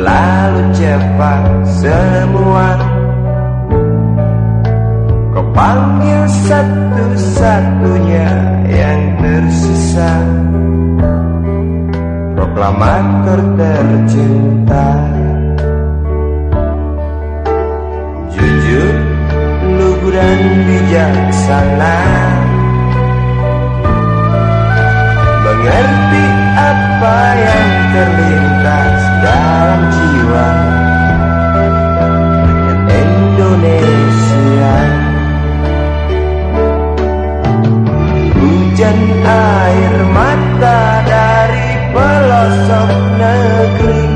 Terlalu cepat semua. Kau panggil satu-satunya yang tersisa. Proklamator tercinta. Jujur, lugu dan bijaksana Hujan air mata dari pelosok negeri.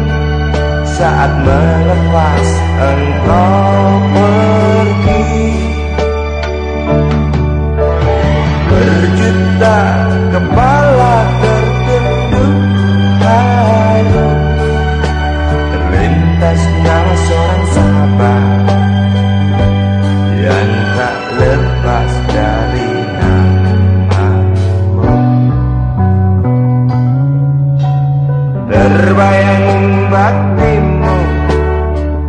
Saat melepas engkau pergi. Berjuta kepala tertunduk haru Terlintas nama seorang sahabat Terbayang baktimu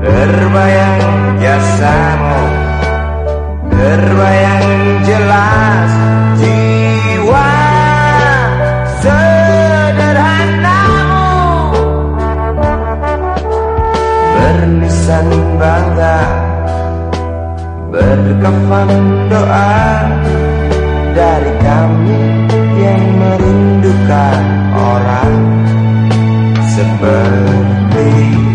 Terbayang jasamu Terbayang jelas jiwa sederhanamu. Berlisan bangga Berkafan doa Dari kami yang merindukan orang about me.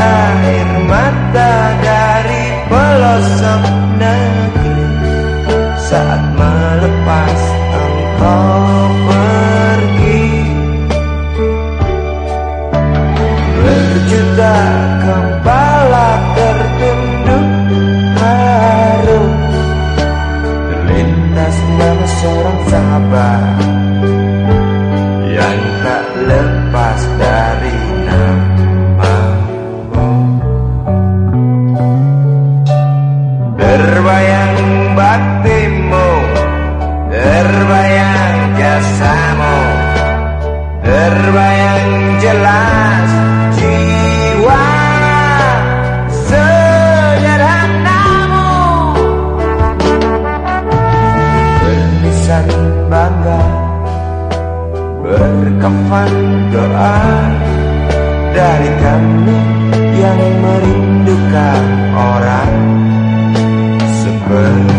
Air mata dari pelosok negeri. Saat melepas engkau pergi. Berjuta kepala tertunduk haru Terlintas nama seorang sahabat Yang tak lepas dari dan bangga. Berkafan doa dari kami yang merindukan orang seperti